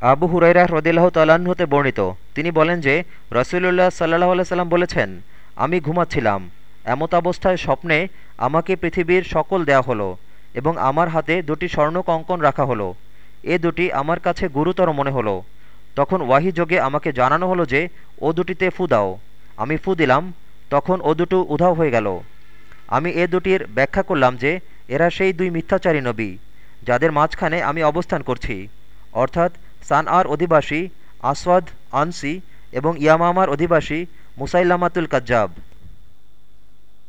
আবু হুরাইরা হ্রদিল্লাহ হতে বর্ণিত। তিনি বলেন যে রসুল্লাহ সাল্লাহ সাল্লাম বলেছেন, আমি ঘুমাচ্ছিলাম। এমতাবস্থায় স্বপ্নে আমাকে পৃথিবীর সকল দেয়া হলো এবং আমার হাতে দুটি স্বর্ণ কঙ্কন রাখা হলো। এ দুটি আমার কাছে গুরুতর মনে হলো। তখন ওয়াহি যোগে আমাকে জানানো হলো যে, ও দুটিতে ফু দাও। আমি ফু দিলাম, তখন ও দুটো উধাও হয়ে গেল। আমি এ দুটির ব্যাখ্যা করলাম যে, এরা সেই দুই মিথ্যাচারী নবী, যাদের মাঝখানে আমি অবস্থান করছি। অর্থাৎ সান আর অধিবাসী আসওয়াদ আনসি এবং ইয়ামামার অধিবাসী মুসাইলামাতুল কাজ্জাব।